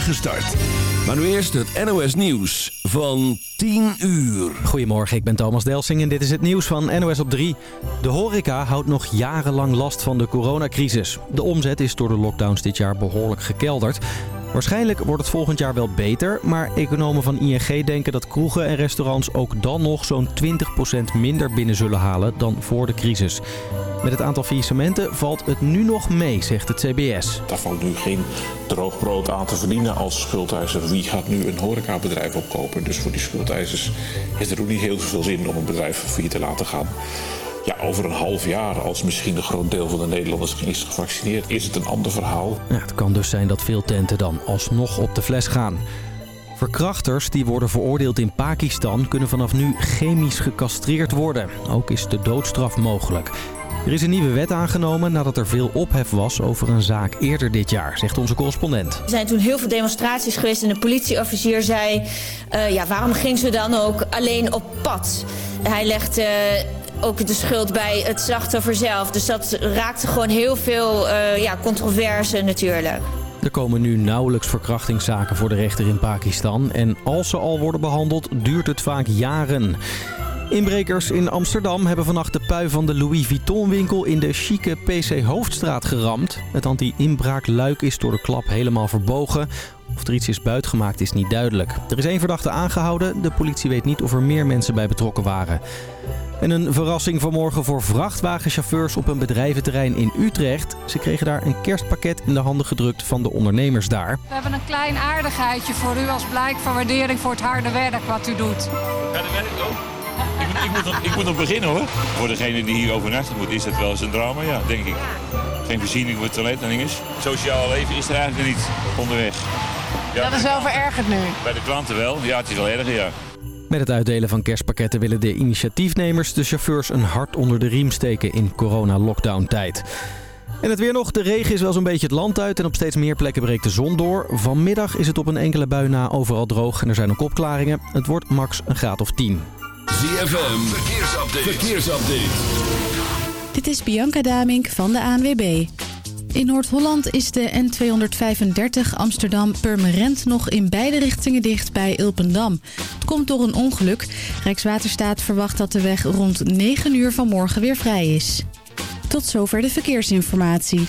start. Maar nu eerst het NOS Nieuws van 10 uur. Goedemorgen, ik ben Thomas Delsing en dit is het nieuws van NOS op 3. De horeca houdt nog jarenlang last van de coronacrisis. De omzet is door de lockdowns dit jaar behoorlijk gekelderd. Waarschijnlijk wordt het volgend jaar wel beter, maar economen van ING denken dat kroegen en restaurants ook dan nog zo'n 20% minder binnen zullen halen dan voor de crisis. Met het aantal faillissementen valt het nu nog mee, zegt het CBS. Daar valt nu geen droog brood aan te verdienen als schuldeiser. Wie gaat nu een horecabedrijf opkopen? Dus voor die schuldeisers is er ook niet heel veel zin om een bedrijf failliet te laten gaan. Ja, over een half jaar, als misschien een groot deel van de Nederlanders is gevaccineerd, is het een ander verhaal. Ja, het kan dus zijn dat veel tenten dan alsnog op de fles gaan. Verkrachters die worden veroordeeld in Pakistan kunnen vanaf nu chemisch gecastreerd worden. Ook is de doodstraf mogelijk. Er is een nieuwe wet aangenomen nadat er veel ophef was over een zaak eerder dit jaar, zegt onze correspondent. Er zijn toen heel veel demonstraties geweest en de politieofficier zei... Uh, ja, waarom ging ze dan ook alleen op pad? Hij legde ook de schuld bij het slachtoffer zelf. Dus dat raakte gewoon heel veel uh, ja, controverse natuurlijk. Er komen nu nauwelijks verkrachtingszaken voor de rechter in Pakistan. En als ze al worden behandeld, duurt het vaak jaren. Inbrekers in Amsterdam hebben vannacht de pui van de Louis Vuitton winkel in de chique PC Hoofdstraat geramd. Het anti-inbraakluik is door de klap helemaal verbogen. Of er iets is buitgemaakt is niet duidelijk. Er is één verdachte aangehouden. De politie weet niet of er meer mensen bij betrokken waren. En een verrassing vanmorgen voor vrachtwagenchauffeurs op een bedrijventerrein in Utrecht. Ze kregen daar een kerstpakket in de handen gedrukt van de ondernemers daar. We hebben een klein aardigheidje voor u als blijk van waardering voor het harde werk wat u doet. Harde werk ook? Ik, ik, moet nog, ik moet nog beginnen hoor. Voor degene die hier overnachten moet is dat wel eens een drama, ja, denk ik. Geen voorziening voor het toilet en dinges. Sociaal leven is er eigenlijk niet onderweg. Ja, dat is wel verergerd nu. Bij de klanten wel, ja het is wel erger ja. Met het uitdelen van kerstpakketten willen de initiatiefnemers de chauffeurs een hart onder de riem steken in corona-lockdown-tijd. En het weer nog. De regen is wel zo'n beetje het land uit en op steeds meer plekken breekt de zon door. Vanmiddag is het op een enkele bui na overal droog en er zijn ook opklaringen. Het wordt max een graad of 10. ZFM, verkeersupdate. verkeersupdate. Dit is Bianca Damink van de ANWB. In Noord-Holland is de N235 Amsterdam Purmerend nog in beide richtingen dicht bij Ulpendam. Het komt door een ongeluk. Rijkswaterstaat verwacht dat de weg rond 9 uur vanmorgen weer vrij is. Tot zover de verkeersinformatie.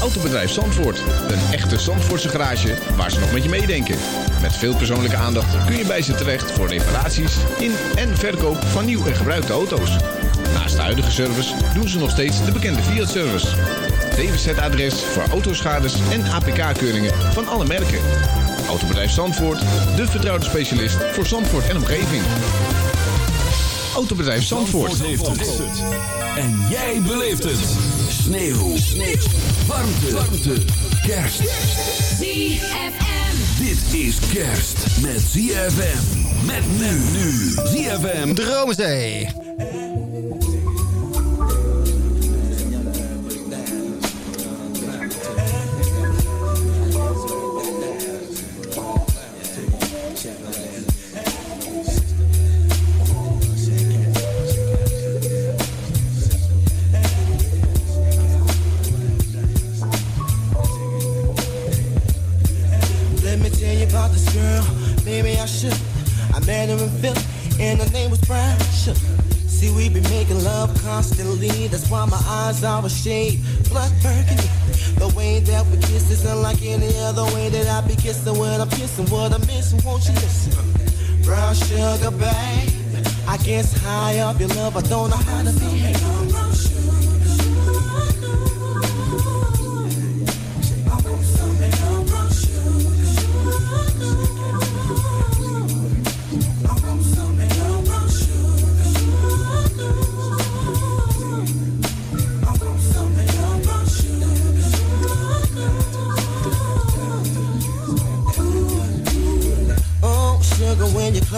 Autobedrijf Zandvoort. Een echte Zandvoortse garage waar ze nog met je meedenken. Met veel persoonlijke aandacht kun je bij ze terecht voor reparaties in en verkoop van nieuw en gebruikte auto's. Naast de huidige service doen ze nog steeds de bekende Fiat-service. DWZ-adres voor autoschades en APK-keuringen van alle merken. Autobedrijf Zandvoort, de vertrouwde specialist voor Zandvoort en omgeving. Autobedrijf Zandvoort. heeft het. En jij beleeft het. Sneeuw. Sneeuw. Warmte. Warmte. Kerst. ZFM. Dit is kerst met ZFM. Met men nu. ZFM Dromenzee. And her name was Brian. See, we be making love constantly. That's why my eyes are a shade blood burgundy. The way that we kiss is unlike any other way that I be kissing when I'm kissing. What I'm missing, won't you listen? Brown sugar, babe. I guess high up your love, I don't know how to behave.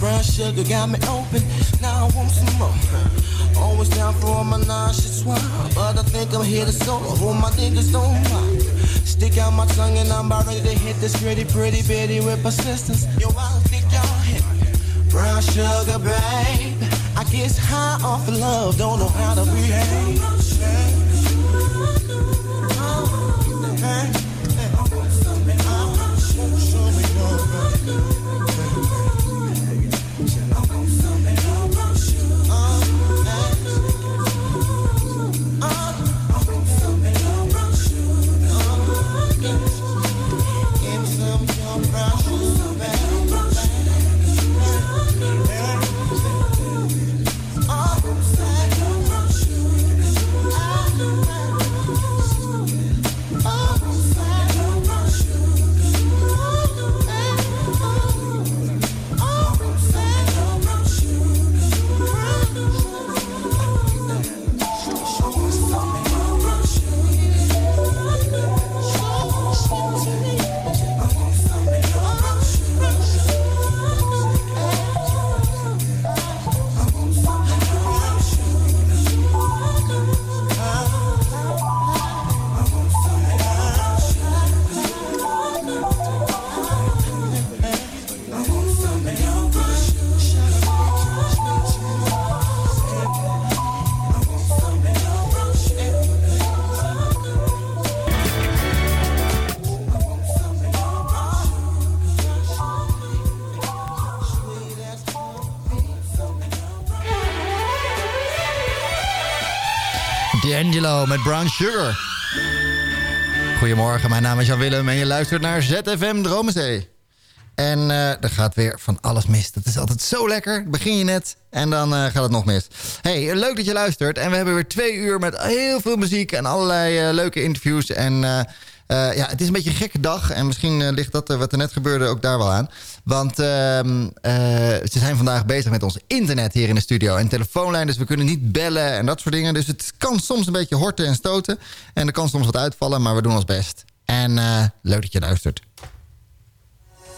Brown sugar got me open, now I want some more. Always down for all my nauseous wine, but I think I'm here to solo. Hold my niggas don't mind. Stick out my tongue and I'm about ready to hit this pretty, pretty bitty with persistence. Yo, I don't think y'all hit brown sugar, babe. I guess high off of love, don't know how to behave. D'Angelo met Brown Sugar. Goedemorgen, mijn naam is Jan Willem en je luistert naar ZFM Dromenzee. En uh, er gaat weer van alles mis. Dat is altijd zo lekker. Begin je net en dan uh, gaat het nog mis. Hey, leuk dat je luistert. En we hebben weer twee uur met heel veel muziek en allerlei uh, leuke interviews. En uh, ja, het is een beetje een gekke dag. En misschien uh, ligt dat uh, wat er net gebeurde ook daar wel aan. Want ehm, ze zijn vandaag bezig met ons internet hier in de studio. En telefoonlijn, dus we kunnen niet bellen en dat soort dingen. Dus het kan soms een beetje horten en stoten. En er kan soms wat uitvallen, maar we doen ons best. En leuk dat je luistert.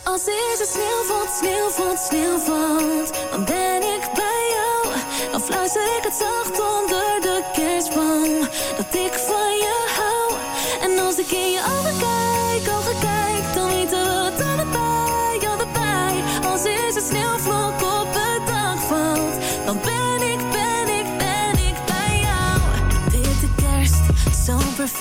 Als deze sneeuw valt, sneeuw valt, sneeuw valt Dan ben ik bij jou Dan fluister ik het zacht onder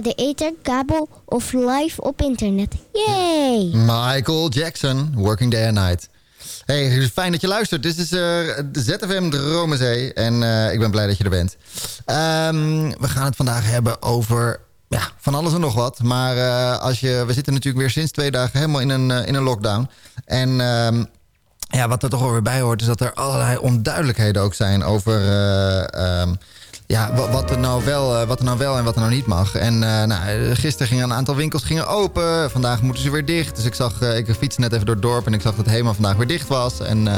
de ether, kabel of live op internet. Yay! Michael Jackson, Working Day and Night. Hey, fijn dat je luistert. Dit is eh, de ZFM Dromenzee en eh, ik ben blij dat je er bent. Ehm, we gaan het vandaag hebben over ja, van alles en nog wat. Maar eh, als je, we zitten natuurlijk weer sinds twee dagen helemaal in een, eh, in een lockdown. En ehm, ja, wat er toch wel weer bij hoort... is dat er allerlei onduidelijkheden ook zijn over... eh, ehm, ja, wa- wat er, nou wel, eh, wat er nou wel en wat er nou niet mag. En eh, nou, gisteren gingen een aantal winkels gingen open. Vandaag moeten ze weer dicht. Dus ik zag, eh, ik fietste net even door het dorp en ik zag dat Hema vandaag weer dicht was. En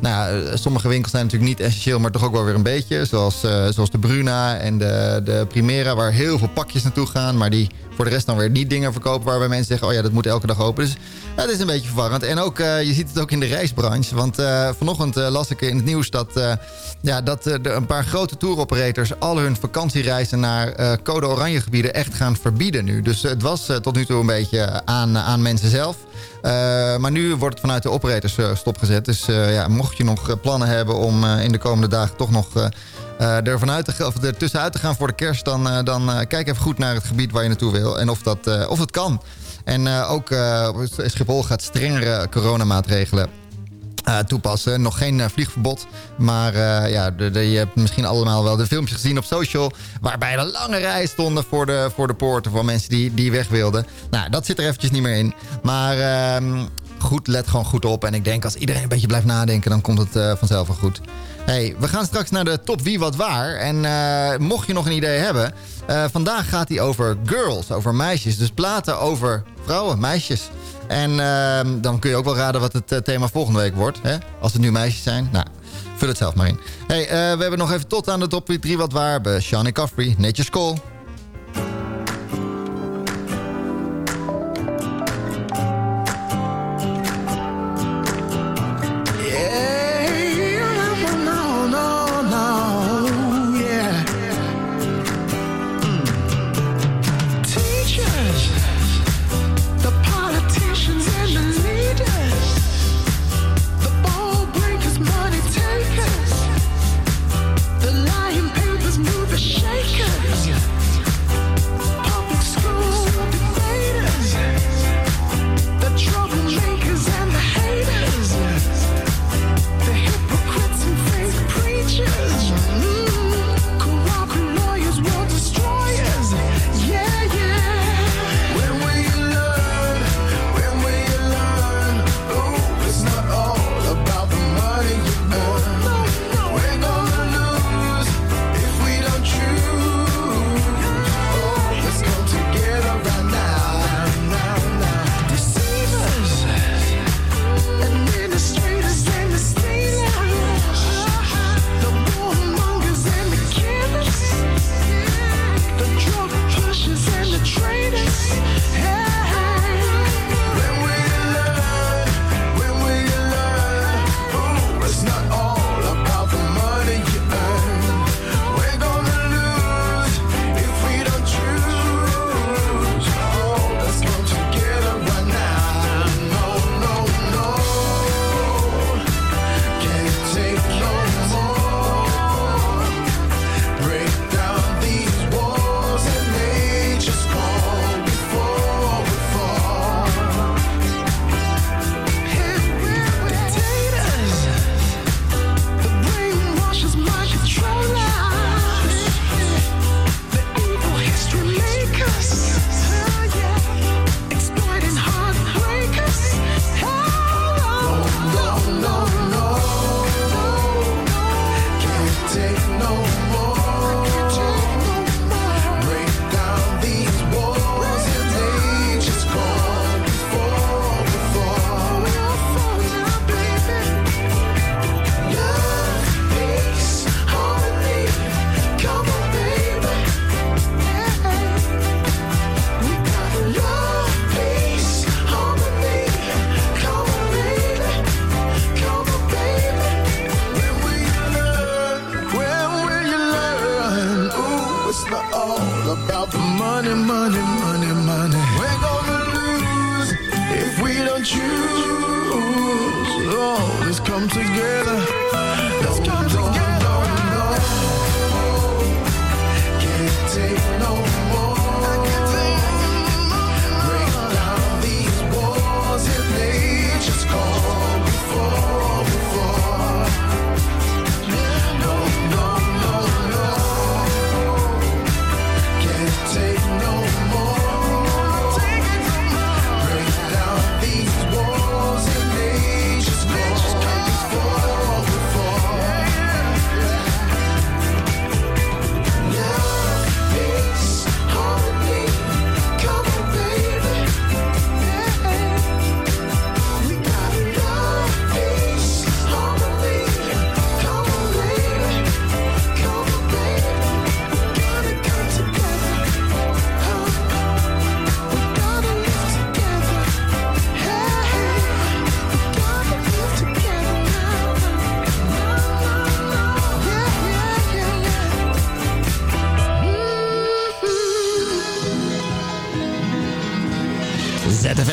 Nou, eh, sommige winkels zijn natuurlijk niet essentieel, maar toch ook wel weer een beetje. Zoals, eh, zoals de Bruna en de, de Primera, waar heel veel pakjes naartoe gaan. Maar die voor de rest dan weer niet dingen verkopen waarbij mensen zeggen... oh ja, dat moet elke dag open. Dus ja, het is een beetje verwarrend. En ook, eh, je ziet het ook in de reisbranche. Want eh, vanochtend eh, las ik in het nieuws dat, eh, ja, dat eh, de- een paar grote touroperators... al hun vakantiereizen naar eh, code oranje gebieden echt gaan verbieden nu. Dus het was eh, tot nu toe een beetje aan, aan mensen zelf. Eh, maar nu wordt het vanuit de operators eh, stopgezet. Dus eh, ja, mocht je nog plannen hebben om in de komende dagen toch nog... eh, er vanuit te, of er tussenuit te gaan voor de kerst... dan, dan kijk even goed naar het gebied waar je naartoe wil. En of dat, of het kan. En ook Schiphol gaat strengere coronamaatregelen eh, toepassen. Nog geen eh, vliegverbod. Maar eh, ja, de, de- je hebt misschien allemaal wel de filmpjes gezien op social... waarbij er lange rij stonden voor de, voor de poorten... van mensen die, die weg wilden. Nou, dat zit er eventjes niet meer in. Maar ehm, goed, let gewoon goed op. En ik denk als iedereen een beetje blijft nadenken... dan komt het vanzelf wel goed. Hey, we gaan straks naar de top Wie Wat Waar. En mocht je nog een idee hebben... vandaag gaat hij over girls, over meisjes. Dus platen over vrouwen, meisjes. En ehm, dan kun je ook wel raden wat het eh, thema volgende week wordt. Hè? Als het nu meisjes zijn. Nou, vul het zelf maar in. Hey, eh, we hebben nog even tot aan de top 3 wat waar. hebben. Shani Caffrey, Nature's Call.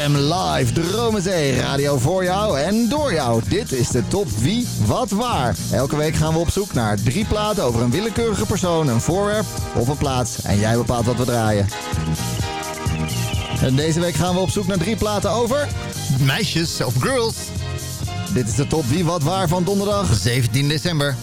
ZFM Live, Dromenzee, radio voor jou en door jou. Dit is de top wie, wat, waar. Elke week gaan we op zoek naar drie platen over een willekeurige persoon, een voorwerp of een plaats. En jij bepaalt wat we draaien. En deze week gaan we op zoek naar drie platen over meisjes of girls. Dit is de top wie, wat, waar van donderdag 17 december.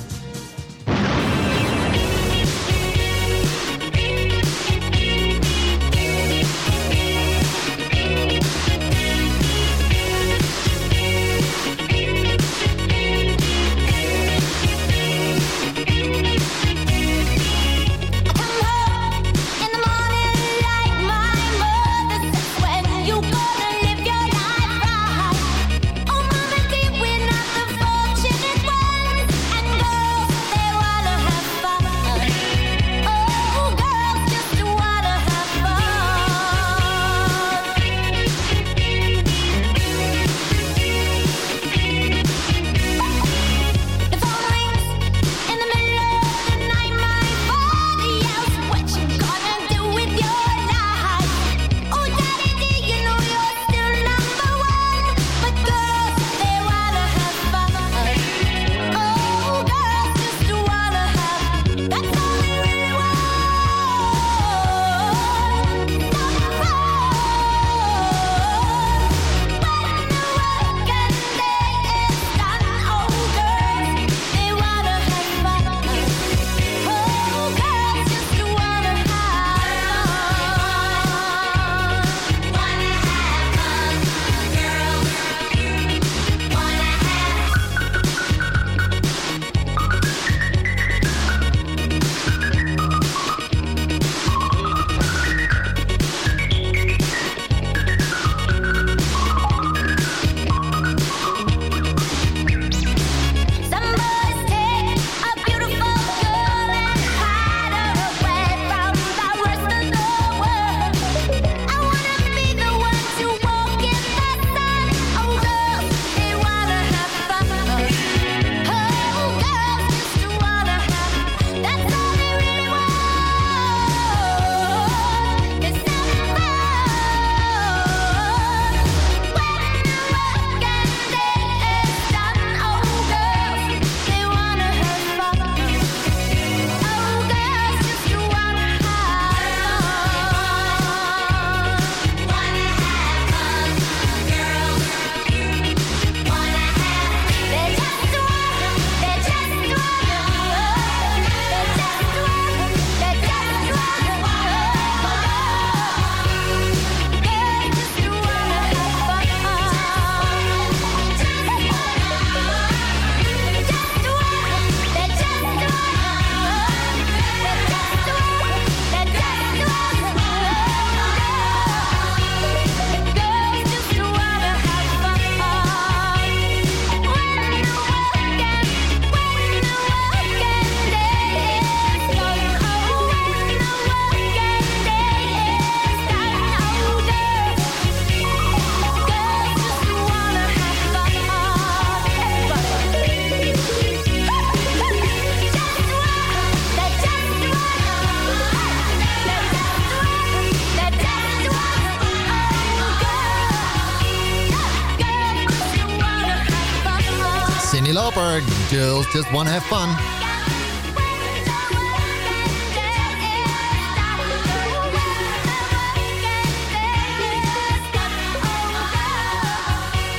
Girls just wanna have fun.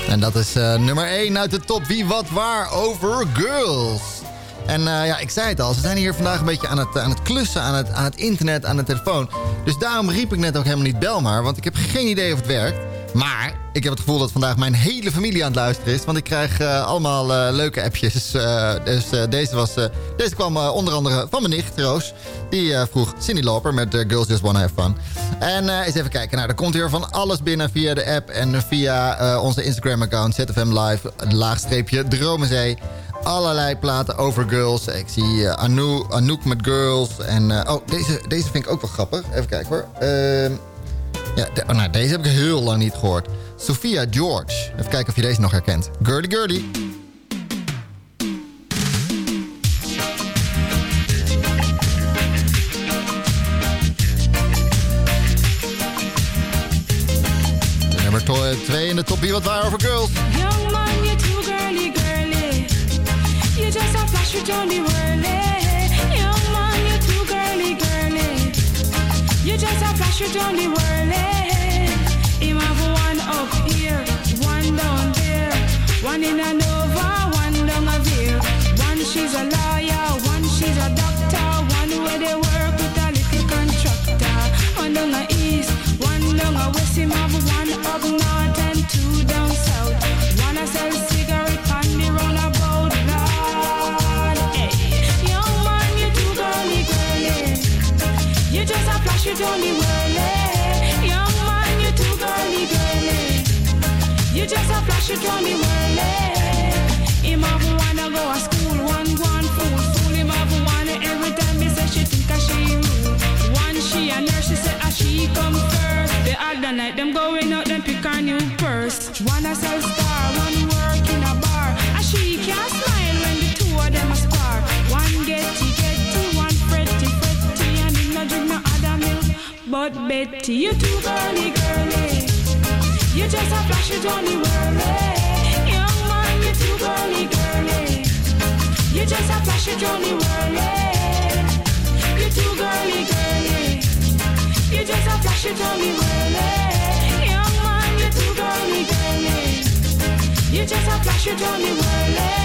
En dat is uh, nummer 1 uit de top Wie Wat Waar over Girls. En uh, ja, ik zei het al, ze zijn hier vandaag een beetje aan het, aan het klussen, aan het, aan het internet, aan de telefoon. Dus daarom riep ik net ook helemaal niet bel maar, want ik heb geen idee of het werkt. Maar ik heb het gevoel dat vandaag mijn hele familie aan het luisteren is. Want ik krijg uh, allemaal uh, leuke appjes. Uh, dus deze, was, deze kwam onder andere van mijn nicht, Roos. Die vroeg Cindy Lauper met Girls Just Wanna Have Fun. En eens even kijken. Nou, er komt hier van alles binnen via de app en via onze Instagram-account. ZFM Live, laagstreepje Dromenzee. Allerlei platen over girls. Ik zie Anouk, met girls. En, oh, deze, deze vind ik ook wel grappig. Even kijken hoor. Ehm, ja, oh, nou, deze heb ik heel lang niet gehoord. Sophia George. Even kijken of je deze nog herkent. Girly Girly. Nummer eh, twee in de top wie wat waar over girls. Young man, you're too girly, girly. You just a flash with Johnny Whirly. You just have a flash with Johnny Whirly. Him have one up here, one down there, one in a Nova, one down a. One she's a lawyer, one she's a doctor, one where they work Just a flash, you don't need whirly. Him have wanna go to school, one one fool, fool him have one every time he say she think a she rude. One she a nurse, she say a she come first. The other night them going out, them pick a new purse. One a sell star, one work in a bar. A she can't smile when the two of them a spar. One getty getty, one fretty fretty, and him no drink no other milk. But Betty, you too girly girly. You just a flash, you don't. Young man, you too girly girly. You just a flash, you don't need worry. You too girly girly. You just a flash, you don't. Young man, you too girly girly. You just a flash, you don't.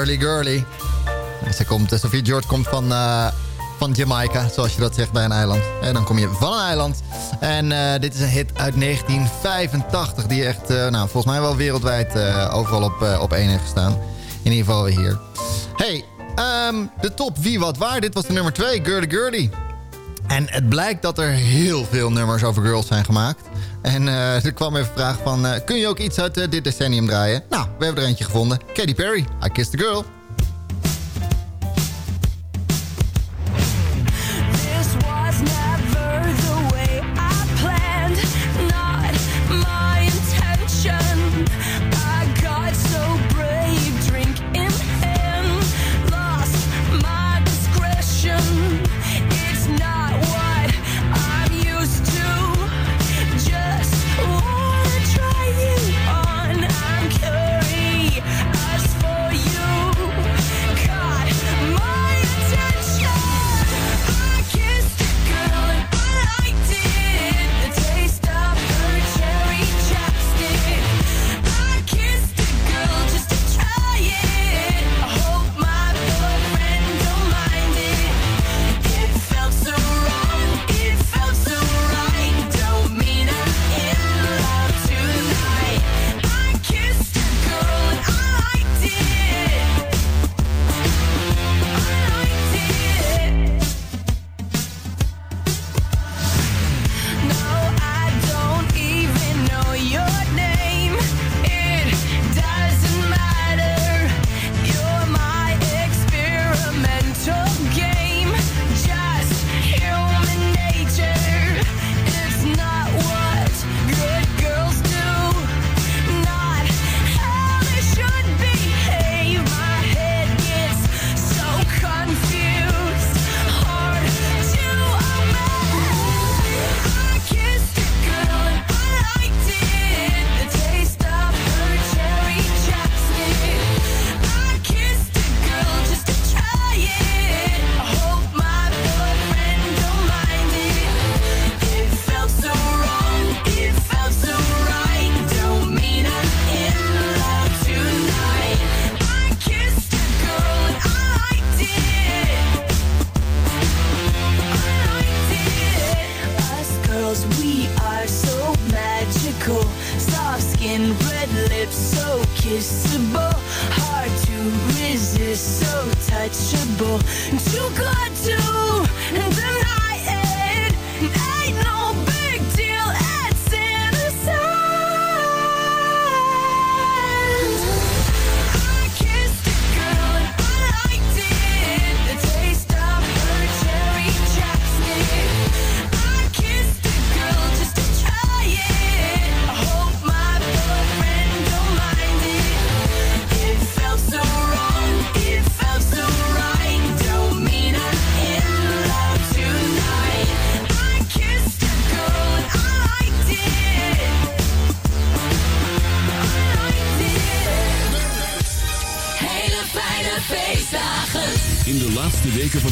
Girly, girly. Ze komt, eh, Sophia George komt van, eh, van Jamaica, zoals je dat zegt bij een eiland. En dan kom je van een eiland. En eh, dit is een hit uit 1985 die echt, nou, volgens mij wel wereldwijd overal op, op één heeft gestaan. In ieder geval weer hier. Hey, ehm, de top Wie Wat Waar. Dit was de nummer 2, Girly Girly. En het blijkt dat er heel veel nummers over girls zijn gemaakt. En eh, er kwam even een vraag van... eh, kun je ook iets uit eh, dit decennium draaien? Nou, we hebben er eentje gevonden. Katy Perry, I Kissed the Girl.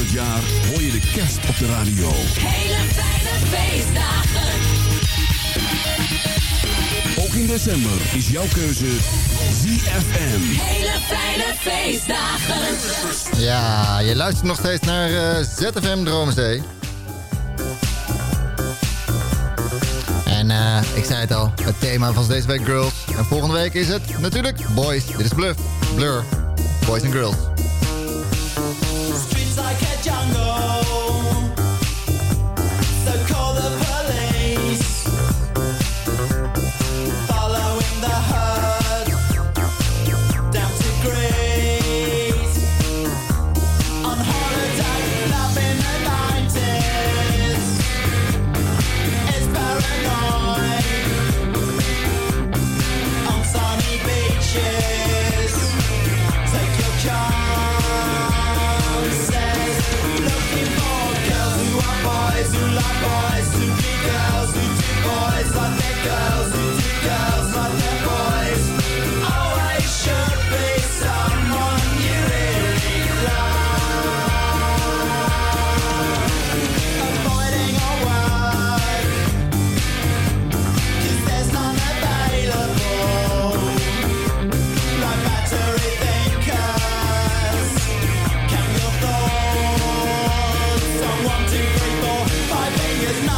het jaar hoor je de kerst op de radio. Hele fijne feestdagen. Ook in december is jouw keuze ZFM. Hele fijne feestdagen. Ja, je luistert nog steeds naar eh, uh, ZFM Droomzee. En eh, ik zei het al, het thema van deze week Girls. En volgende week is het natuurlijk Boys. Dit is Bluff, Blur, Boys and Girls.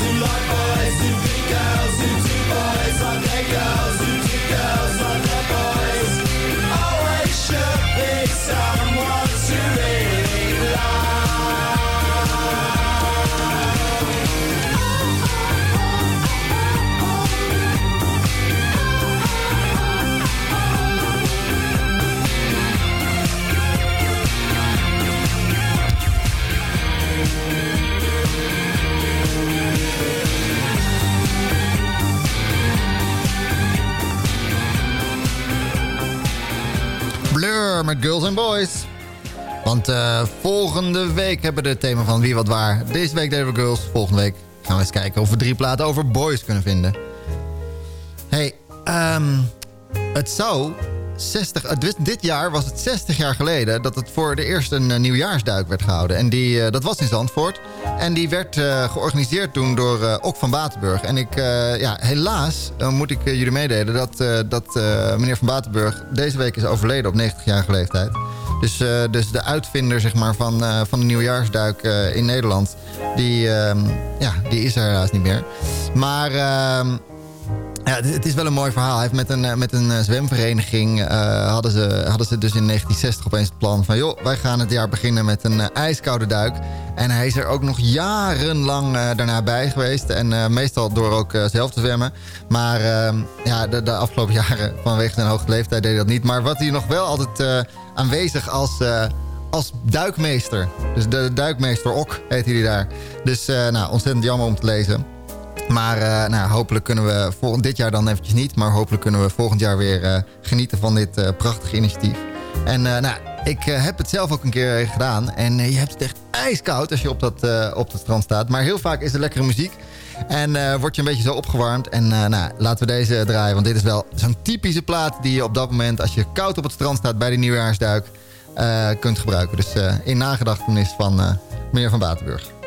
to life Girls and Boys. Want eh, volgende week hebben we het thema van Wie Wat Waar. Deze week deden we Girls. Volgende week gaan we eens kijken of we drie platen over boys kunnen vinden. hey, ehm, het zou 60, eh, dit, jaar was het 60 jaar geleden dat het voor de eerste een eh, nieuwjaarsduik werd gehouden. En die, eh, dat was in Zandvoort. En die werd georganiseerd toen door Ok van Batenburg. En ik, ja, helaas moet ik jullie meedelen dat, dat meneer van Batenburg deze week is overleden op 90-jarige leeftijd. Dus, dus de uitvinder zeg maar, van, van de nieuwjaarsduik in Nederland, die, ehm, ja, die is er helaas niet meer. Maar ehm, ja, het, is wel een mooi verhaal. Hij heeft met een, eh, met een eh, zwemvereniging eh, hadden, ze, hadden ze dus in 1960 opeens het plan van... joh, wij gaan het jaar beginnen met een ijskoude duik. En hij is er ook nog jarenlang eh, daarna bij geweest. En meestal door ook zelf te zwemmen. Maar ehm, ja, de, de afgelopen jaren vanwege zijn hoge leeftijd deed hij dat niet. Maar wat hij nog wel altijd aanwezig als... als duikmeester. Dus de duikmeester Ok heet hij daar. Dus nou, ontzettend jammer om te lezen. Maar eh, nou, hopelijk kunnen we volgend, dit jaar dan eventjes niet... maar hopelijk kunnen we volgend jaar weer eh, genieten van dit eh, prachtige initiatief. En nou, ik heb het zelf ook een keer gedaan. En je hebt het echt ijskoud als je op dat, op dat strand staat. Maar heel vaak is er lekkere muziek. En word je een beetje zo opgewarmd. En nou, laten we deze draaien. Want dit is wel zo'n typische plaat die je op dat moment... als je koud op het strand staat bij de nieuwjaarsduik... kunt gebruiken. Dus in nagedachtenis van meneer Van Batenburg.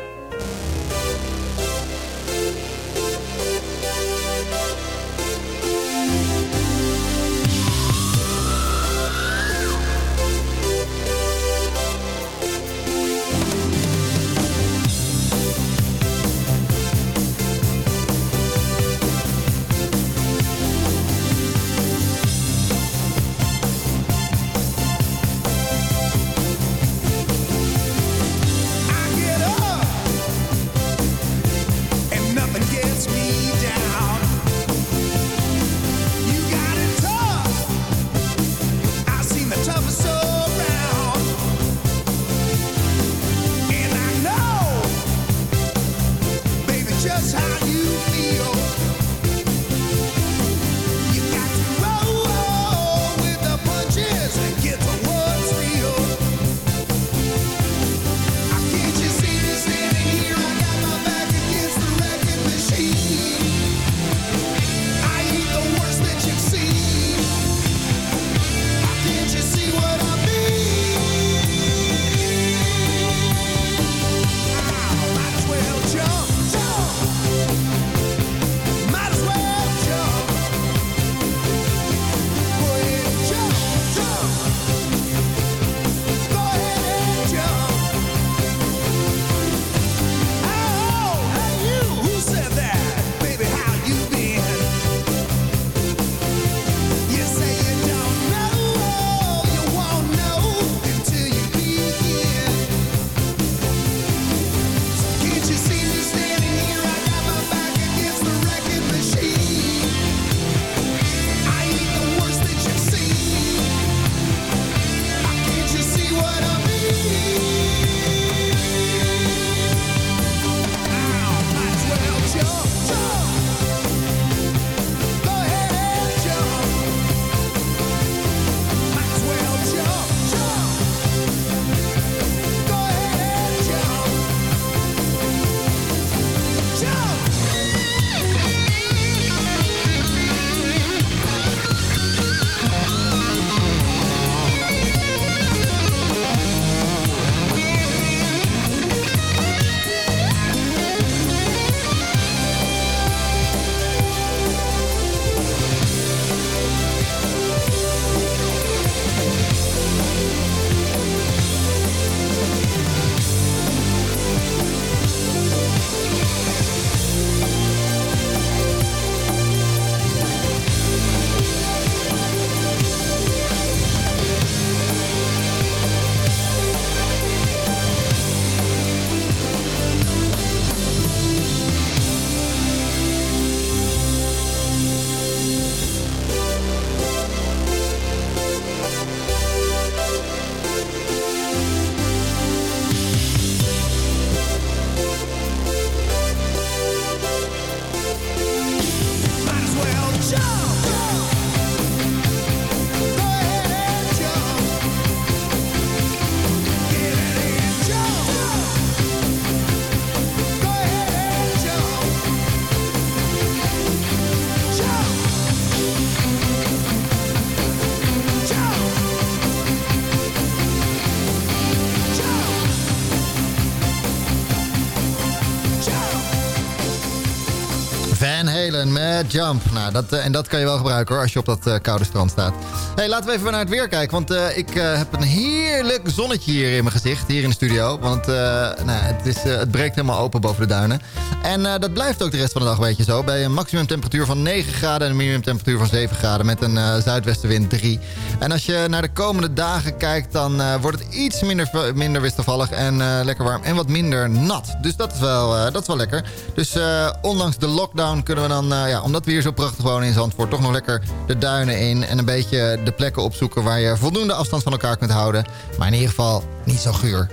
Jump. Nou, dat, eh, en dat kan je wel gebruiken hoor, als je op dat eh, koude strand staat. hey, laten we even naar het weer kijken. Want eh, ik heb een heerlijk zonnetje hier in mijn gezicht, hier in de studio. Want nou, het, is, het breekt helemaal open boven de duinen. En dat blijft ook de rest van de dag, weet je zo. Bij een maximumtemperatuur van 9 graden en een minimumtemperatuur van 7 graden. Met een zuidwestenwind 3. En als je naar de komende dagen kijkt, dan wordt het iets minder, minder wisselvallig en lekker warm. En wat minder nat. Dus dat is wel, dat is wel lekker. Dus ondanks de lockdown kunnen we dan ja, dat we hier zo prachtig wonen in Zandvoort... toch nog lekker de duinen in en een beetje de plekken opzoeken... waar je voldoende afstand van elkaar kunt houden. Maar in ieder geval niet zo guur.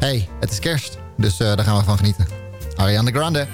hey, het is kerst, dus eh, daar gaan we van genieten. Ariana Grande.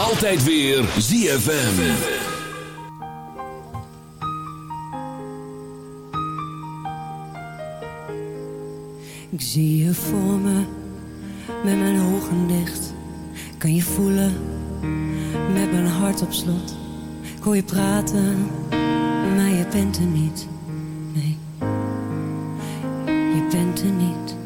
Altijd weer ZFM. Ik zie je voor me, met mijn ogen dicht. Kan je voelen, met mijn hart op slot. Ik hoor je praten, maar je bent er niet. Nee, je bent er niet.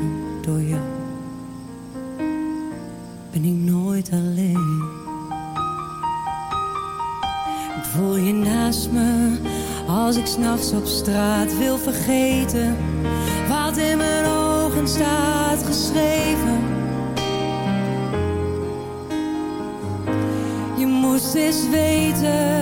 Op straat wil vergeten wat in mijn ogen staat geschreven. Je moest eens weten.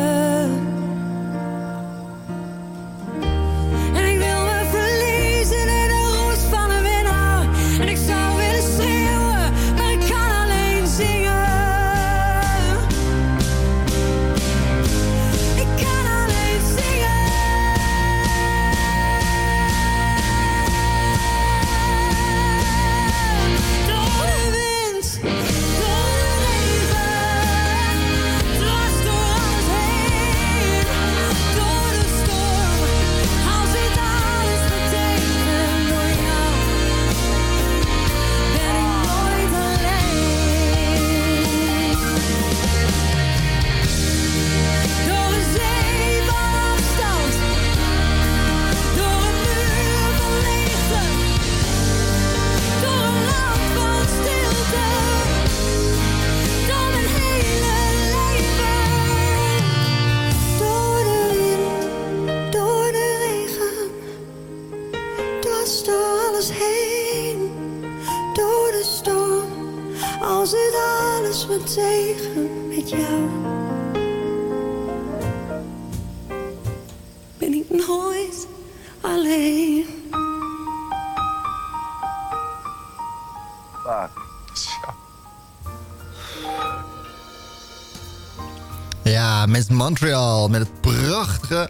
Montreal met het prachtige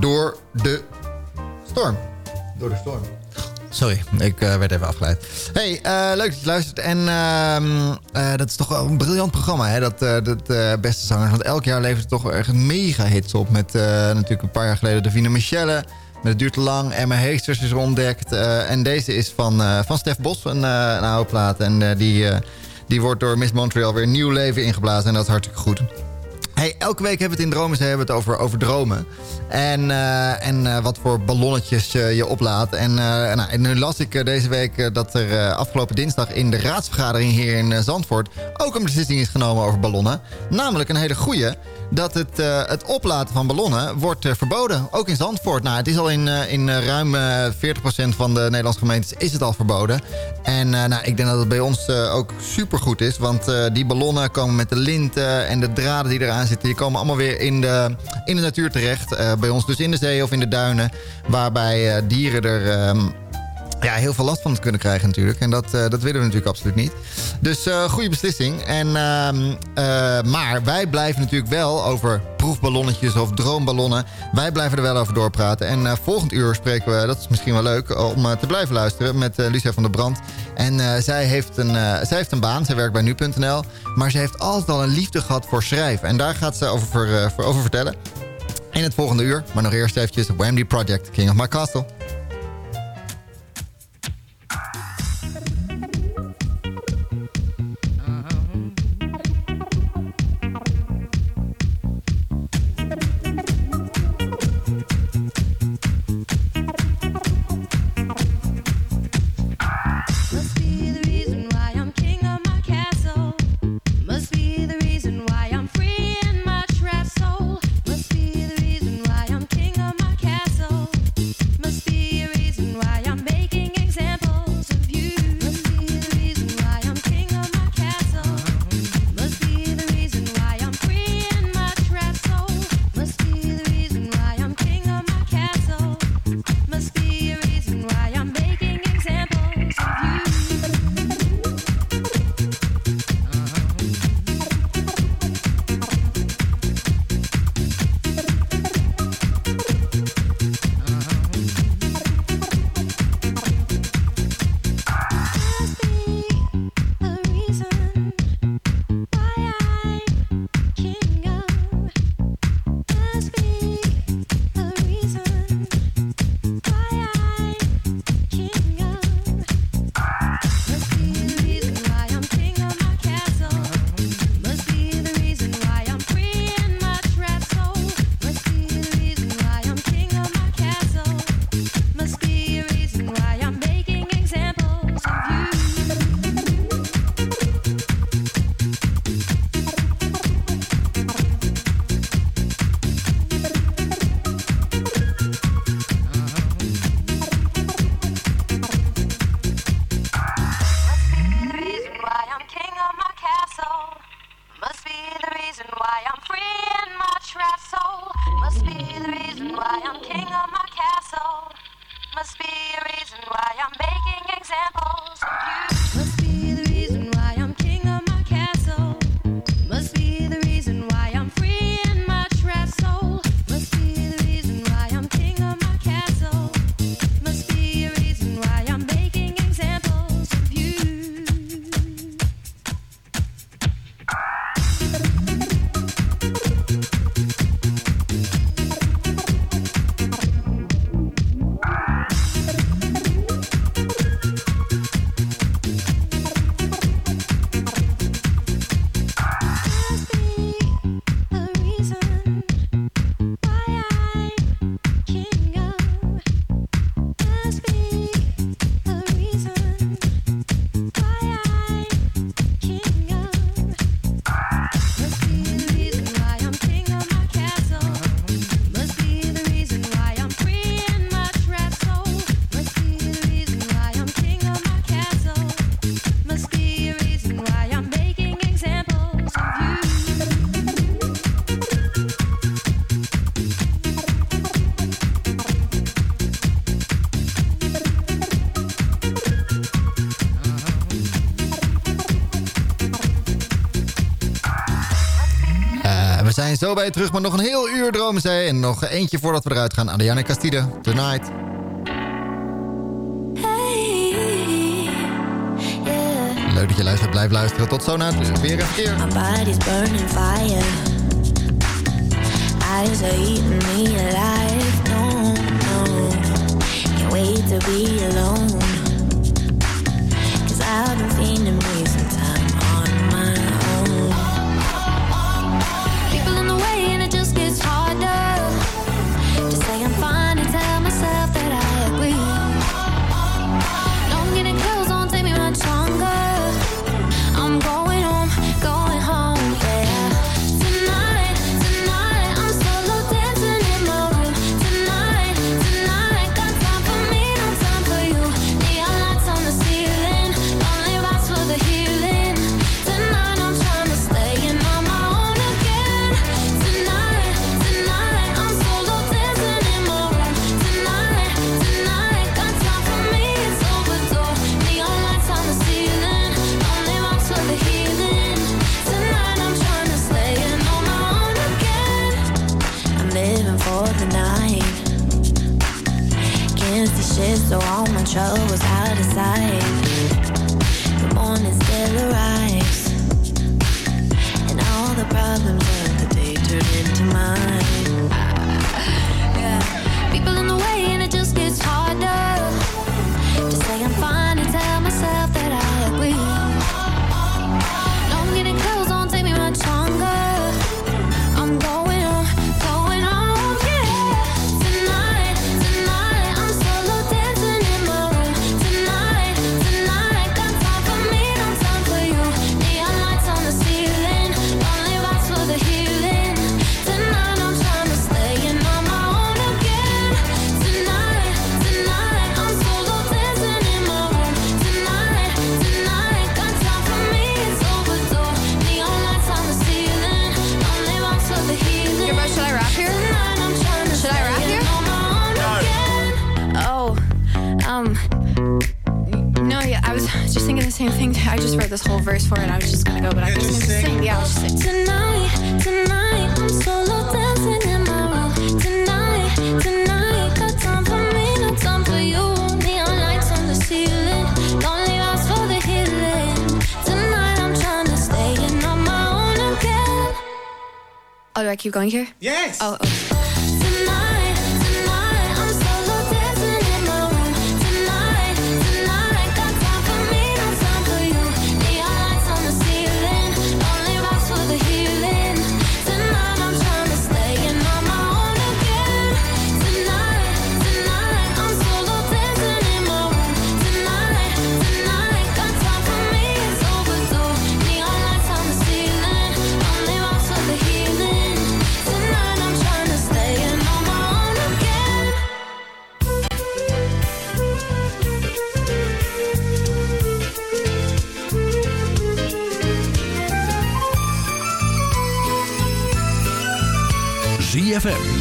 Door de Storm. Door de Storm. Sorry, ik eh, werd even afgeleid. Hey, eh, leuk dat je luistert. En ehm, eh, dat is toch wel een briljant programma, hè? Dat, dat Beste Zangers. Want elk jaar levert het toch echt mega hits op. Met natuurlijk een paar jaar geleden Davina Michelle. Met Het duurt te lang. Emma Heesters is ontdekt. En deze is van, van Stef Bos, een, een oude plaat. En die, die wordt door Miss Montreal weer nieuw leven ingeblazen. En dat is hartstikke goed. Elke week hebben we het in Dromen hebben het over, over dromen. En, eh, en eh, wat voor ballonnetjes eh, je oplaat. En, nou, en nu las ik deze week dat er afgelopen dinsdag in de raadsvergadering hier in Zandvoort... ook een beslissing is genomen over ballonnen. Namelijk een hele goeie. Dat het, eh, het oplaten van ballonnen wordt eh, verboden. Ook in Zandvoort. Nou, het is al in, eh, in ruim eh 40% van de Nederlandse gemeentes is het al verboden. En nou, ik denk dat het bij ons ook supergoed is. Want die ballonnen komen met de linten en de draden die eraan zitten... die komen allemaal weer in de, in de natuur terecht. Bij ons dus in de zee of in de duinen. Waarbij dieren er... ehm, ja, heel veel last van kunnen krijgen natuurlijk. En dat, eh, dat willen we natuurlijk absoluut niet. Dus eh goede beslissing. En, ehm, eh, maar wij blijven natuurlijk wel over proefballonnetjes of droomballonnen. Wij blijven er wel over doorpraten. En volgend uur spreken we, dat is misschien wel leuk... om te blijven luisteren met Lucia van der Brand. En zij, heeft een, zij heeft een baan, zij werkt bij nu.nl. Maar ze heeft altijd al een liefde gehad voor schrijven. En daar gaat ze over, voor, over vertellen. In het volgende uur. Maar nog eerst eventjes Whamdy Project, King of My Castle. zijn zo bij terug, maar nog een heel uur dromen zij. En nog eentje voordat we eruit gaan. Adriana Castide Tonight. Leuk dat je luistert. Blijf luisteren. Tot zo na het weer keer. Burning fire. Eyes are eating me alive. No, no. Can't wait to be alone. going here? Yes. Oh, okay.